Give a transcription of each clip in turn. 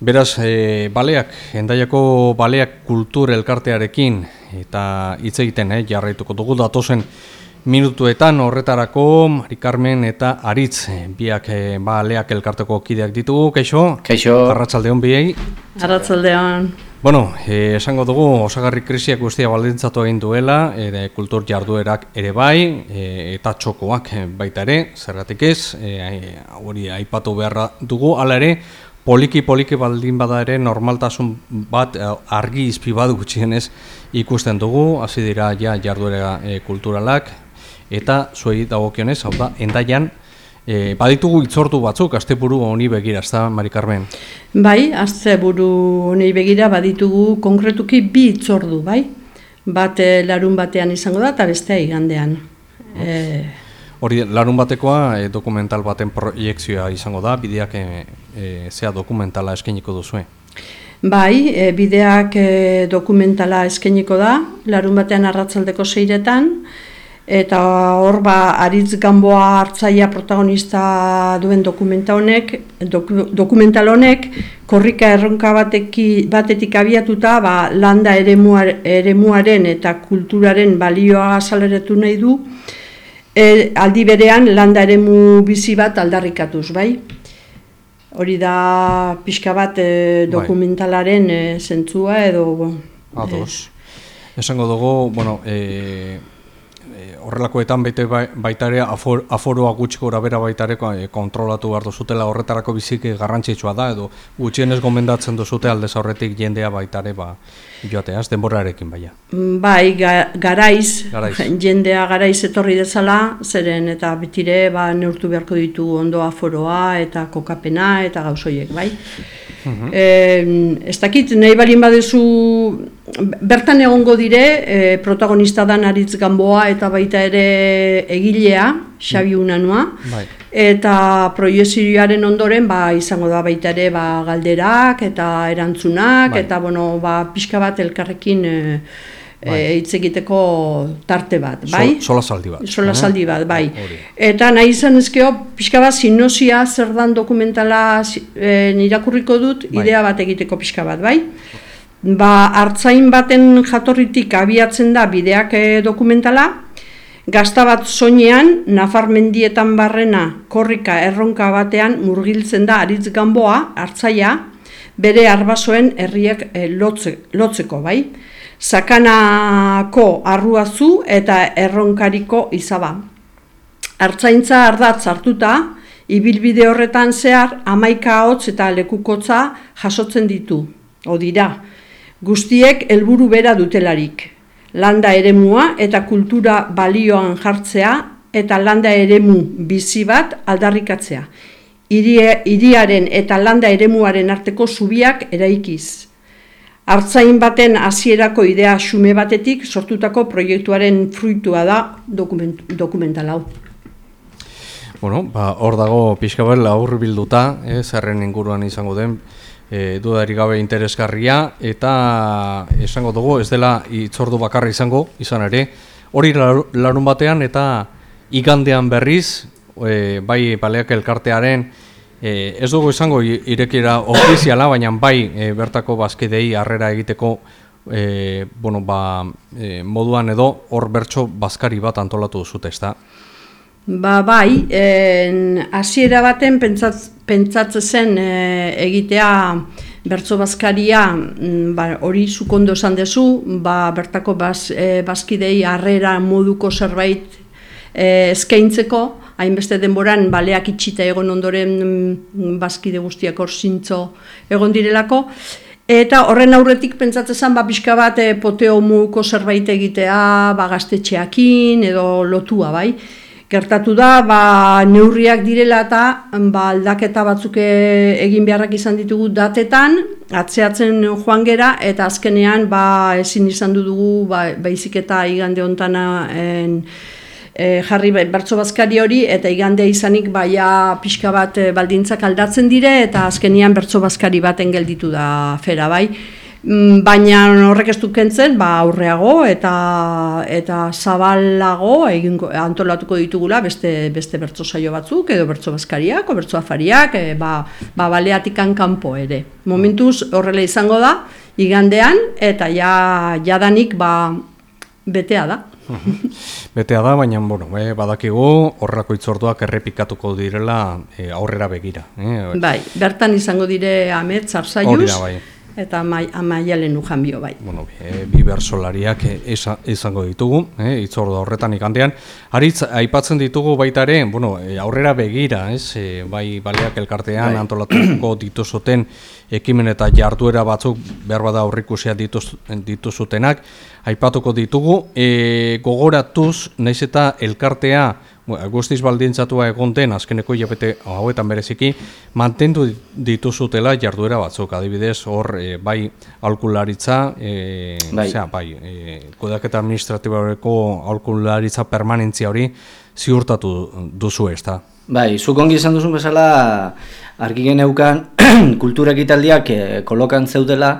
Beraz, e, baleak, endaiako baleak kultur elkartearekin eta hitz egiten, eh, jarraituko dugu datozen minutuetan horretarako Mari Carmen eta Aritz eh, biak e, baleak elkarteko kideak ditugu, kaixo? Kaixo. Arratsaldeon biei. Arratsaldeon. Bueno, e, esango dugu osagarri krisiak guztia baldintzatu egin duela, ere kultur jarduerak ere bai, e, eta txokoak baita ere, zergatik ez, hori e, aipatu beharra dugu, hala ere, poliki poliki baldin bada ere normaltasun bat argi izpi bat gutxienez ikusten dugu, hasi dira ja jarduera kulturalak, eta zuei dagokionez, hau da, endaian, E, baditugu itzortu batzuk, asteburu honi begira, ez da, Mari Carmen? Bai, asteburu honi begira baditugu konkretuki bi itzordu, bai? Bat e, larun batean izango da, eta bestea igandean. E... Hori, larun batekoa e, dokumental baten proiektzioa izango da, bideak e, e, zea dokumentala eskeniko duzue? Bai, e, bideak e, dokumentala eskeniko da, larun batean arratzaldeko seiretan, eta hor ba Aritz Ganboa hartzaia protagonista duen dokumenta honek doku, dokumental honek korrika erronka bateki, batetik abiatuta ba, landa eremuar, eremuaren eta kulturaren balioa saleretu nahi du e, aldi berean landa eremu bizi bat aldarrikatuz bai? Hori da pixka bat e, dokumentalaren e, zentzua edo Ados. E, Esango dugu, bueno, e, horrelakoetan bete bai, baita ere afor, aforoa gutxiko bera baita ere eh, kontrolatu behar duzutela horretarako biziki garrantzitsua da edo gutxienez gomendatzen duzute aldez horretik jendea baita ere ba, joateaz, denborarekin baina. Bai, garaiz, garaiz, jendea garaiz etorri dezala, zeren eta bitire ba, neurtu beharko ditu ondo aforoa eta kokapena eta gauzoiek, bai. Uh ez dakit, nahi balin badezu bertan egongo dire, e, protagonista da Naritz Gamboa eta baita ere egilea, Xabi Unanua, bai. eta proiezioaren ondoren ba, izango da baita ere ba, galderak eta erantzunak, bai. eta bueno, ba, pixka bat elkarrekin e, e bai. hitz egiteko tarte bat, bai? sola saldi bat. Sola saldi bat, bai. Eta nahi izan ezkeo, pixka bat sinosia zer dan dokumentala e, nirakurriko dut, bai. idea bat egiteko pixka bat, bai? Ba, hartzain baten jatorritik abiatzen da bideak e, dokumentala, gazta bat soinean, nafar mendietan barrena korrika erronka batean murgiltzen da aritz ganboa, hartzaia, bere arbasoen herriak e, lotze, lotzeko, bai? Sakanako arruazu eta erronkariko izaba. Hartzaintza ardatz hartuta, ibilbide horretan zehar, amaika hotz eta lekukotza jasotzen ditu, o dira, guztiek helburu bera dutelarik. Landa eremua eta kultura balioan jartzea eta landa eremu bizi bat aldarrikatzea. Iriaren eta landa eremuaren arteko zubiak eraikiz. Artzain baten hasierako idea xume batetik sortutako proiektuaren fruitua da dokument, dokumental hau. Bueno, ba, hor dago pixka behar laur bilduta, eh, zerren inguruan izango den, e, dudarik gabe interesgarria eta esango dugu ez dela itzordu bakarra izango izan ere. Hori larun batean eta igandean berriz e, bai baleak elkartearen e, ez dugu izango irekira ofiziala baina bai e, bertako bazkidei harrera egiteko e, bueno, ba, e, moduan edo hor bertso bazkari bat antolatu duzute ez da Ba bai, hasiera baten pentsatz, pentsatzen zen e, egitea bertso bazkaria mm, ba, hori zukondo esan dezu, ba, bertako baz, e, bazkidei harrera moduko zerbait e, eskaintzeko, hainbeste denboran baleak itxita egon ondoren mm, bazkide guztiak hor zintzo egon direlako, Eta horren aurretik pentsatzen zen, ba, pixka bat e, poteo muko zerbait egitea, ba, gaztetxeakin edo lotua, bai. Gertatu da, ba, neurriak direla eta ba, aldaketa batzuk e, egin beharrak izan ditugu datetan, atzeatzen joan gera, eta azkenean ba, ezin izan dugu ba, baizik eta igande honetan e, jarri bertso bazkari hori, eta igande izanik baia pixka bat e, baldintzak aldatzen dire, eta azkenean bertso bazkari baten gelditu da fera bai. Mm, baina horrek ez du kentzen, ba, aurreago eta eta zabalago egingo antolatuko ditugula beste beste bertso saio batzuk edo bertso baskariak o bertso afariak, e, ba, ba baleatikan kanpo ere. Momentuz horrela izango da igandean eta ja jadanik ba betea da. Betea da, baina bueno, eh, badakigu horrako itzorduak errepikatuko direla eh, aurrera begira. Eh? Bai, bertan izango dire amet zarzaiuz, bai. Eta amaialen ujan bio bai. Bueno, e, bi bersolariak izango ditugu, e, itzordu horretan ikandean. Aritz, aipatzen ditugu baita ere, bueno, aurrera begira, ez, e, bai baleak elkartean bai. antolatuko dituzuten ekimen eta jarduera batzuk behar bada aurrikusia dituz, dituzutenak, aipatuko ditugu, e, gogoratuz, naiz eta elkartea, guztiz baldintzatua egonten, azkeneko jabete hauetan bereziki, mantendu dituzutela jarduera batzuk, adibidez, hor, e, bai, alkularitza, e, bai, zera, bai e, kodaketa administratibareko alkularitza permanentzia hori ziurtatu duzu ez da. Bai, zuk ongi izan duzun bezala, argi geneukan, kultura ekitaldiak eh, kolokan zeudela,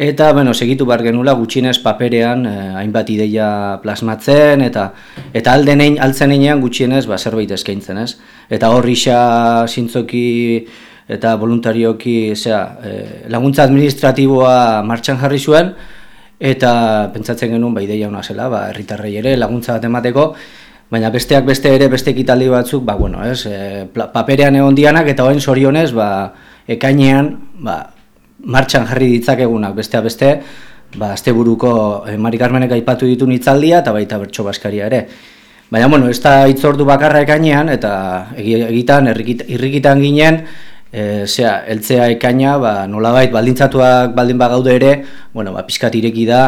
eta, bueno, segitu behar genula gutxinez paperean eh, hainbat ideia plasmatzen, eta eta aldenein, altzen einean gutxienez ba, zerbait eskaintzen, ez? Eta horri xa zintzoki eta voluntarioki zera, eh, laguntza administratiboa martxan jarri zuen, eta pentsatzen genuen ba, ideia hona zela, ba, erritarrei ere laguntza bat emateko, Baina besteak beste ere beste ekitaldi batzuk, ba, bueno, ez, e, paperean egon dianak eta orain sorionez, ba, ekainean, ba, martxan jarri ditzakegunak besteak beste, ba, asteburuko e, Mari Carmenek aipatu ditu nitzaldia eta baita bertso baskaria ere. Baina, bueno, ez da itzordu bakarra ekainean, eta egitan, irrikitan ginen, e, zera, eltzea ekaina, ba, nolabait, baldintzatuak baldin bagaude ere, bueno, ba, pizkat ireki da,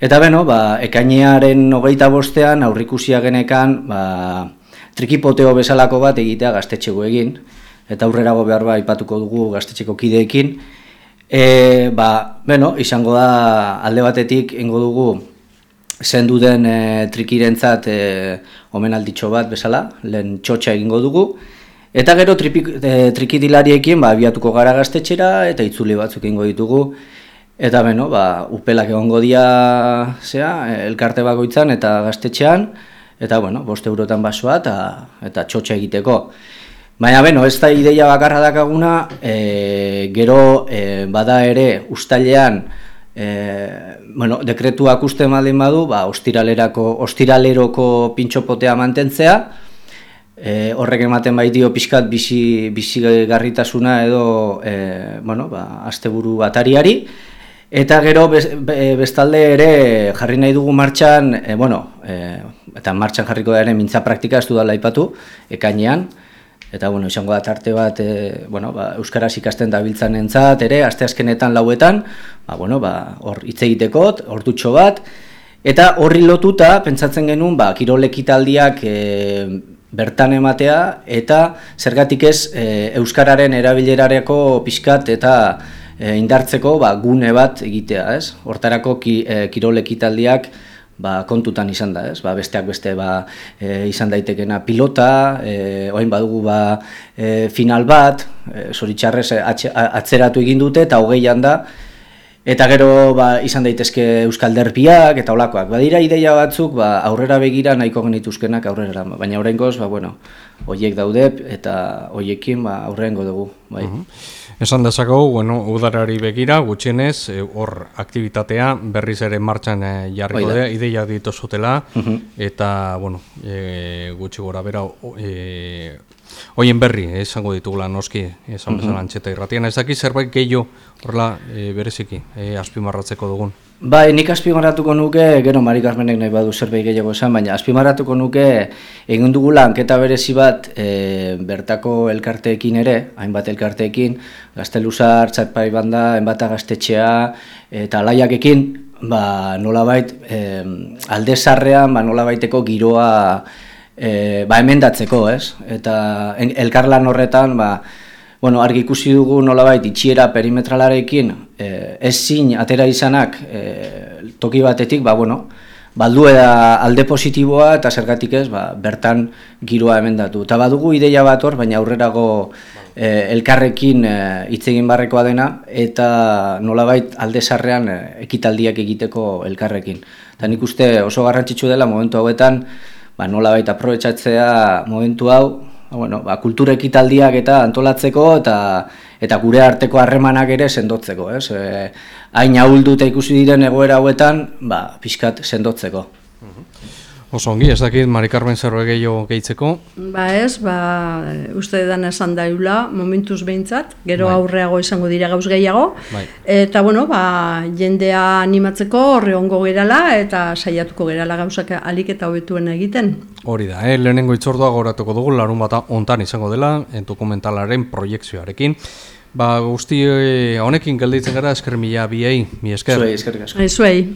Eta beno, ba, ekainearen hogeita bostean, aurrikusia genekan, ba, trikipoteo bezalako bat egitea gaztetxeko egin, eta aurrerago behar ba, ipatuko dugu gaztetxeko kideekin. E, ba, beno, izango da alde batetik ingo dugu zendu den e, trikirentzat e, omen alditxo bat bezala, lehen txotxa egingo dugu. Eta gero tripik, e, trikidilariekin ba, abiatuko gara gaztetxera eta itzuli batzuk ingo ditugu. Eta beno, ba, upelak egongo dia zea, elkarte bakoitzan eta gaztetxean, eta bueno, bost eurotan basoa eta, eta txotxa egiteko. Baina beno, ez da ideia bakarra dakaguna, e, gero e, bada ere ustailean e, bueno, dekretuak uste maldin badu, ba, ostiralerako, ostiraleroko pintxopotea mantentzea, e, horrek ematen bai dio pixkat bizi, bizi garritasuna edo e, bueno, ba, asteburu atariari, Eta gero bestalde ere jarri nahi dugu martxan, e, bueno, e, eta martxan jarriko da ere mintza praktika ez dudala ipatu, ekainean, eta bueno, izango da tarte bat e, bueno, ba, Euskaraz ikasten dabiltzan entzat, ere, aste azkenetan lauetan, ba, bueno, ba, hor hitz egitekot, hor bat, eta horri lotuta, pentsatzen genuen, ba, kirolekitaldiak e, bertan ematea, eta zergatik ez e, Euskararen erabilerareko pixkat eta e, indartzeko ba, gune bat egitea, ez? Hortarako ki, e, kirol ekitaldiak ba, kontutan izan da, ez? Ba, besteak beste ba, e, izan daitekena pilota, e, oain badugu ba, e, final bat, e, zoritxarrez atzeratu egin dute eta hogeian da, Eta gero ba, izan daitezke euskal derbiak eta olakoak. Badira ideia batzuk ba, aurrera begira nahiko genituzkenak aurrera. Baina oraingoz, ba, bueno, hoiek daude eta hoiekin ba, aurrengo dugu. Bai. Esan dezakegu, bueno, udarari begira, gutxienez, eh, hor aktibitatea berriz ere martxan e, jarriko da, ideia ditu zutela, eta, bueno, e, gutxi gora bera, e, Oien berri, esango ditugula noski, esan bezala uh antxeta irratian. Ez daki zerbait gehiago horrela e, bereziki, e, azpimarratzeko dugun. Bai, nik azpimarratuko nuke, gero Mari Carmenek nahi badu zerbait gehiago esan, baina azpimarratuko nuke egin dugula anketa berezi bat e, bertako elkarteekin ere, hainbat elkarteekin, gazteluzar, txatpai banda, enbata gaztetxea, eta laiakekin, ba, nolabait, e, alde zarrean, ba, nolabaiteko giroa e, ba, emendatzeko, ez? Eta elkarlan horretan, ba, bueno, argi ikusi dugu nolabait itxiera perimetralarekin e, ez zin atera izanak e, toki batetik, ba, bueno, baldu da alde positiboa eta zergatik ez, ba, bertan giroa emendatu. Eta badugu ideia bat hor, baina aurrerago eh, elkarrekin hitz egin barrekoa dena eta nolabait alde sarrean eh, ekitaldiak egiteko elkarrekin. Eta nik uste oso garrantzitsu dela momentu hauetan, ba, nolabait aprobetsatzea momentu hau, bueno, ba, kultura ekitaldiak eta antolatzeko eta eta gure arteko harremanak ere sendotzeko, ez? E, hain ahulduta ikusi diren egoera hauetan, ba, pixkat sendotzeko. Oso ongi, ez dakit Mari Carmen zerbait gehiago gehitzeko. Ba ez, ba, uste dan esan daula, momentuz behintzat, gero Bai. aurreago izango dira gauz gehiago. Bai. Eta, bueno, ba, jendea animatzeko horre ongo gerala eta saiatuko gerala gauzak alik eta hobetuen egiten. Hori da, eh? lehenengo itzordua goratuko dugu, larun bata ontan izango dela, eh, dokumentalaren proiektzioarekin. Ba, guzti eh, honekin gelditzen gara, esker mila biei, mi esker. Zuei, eskerrik asko. Zuei.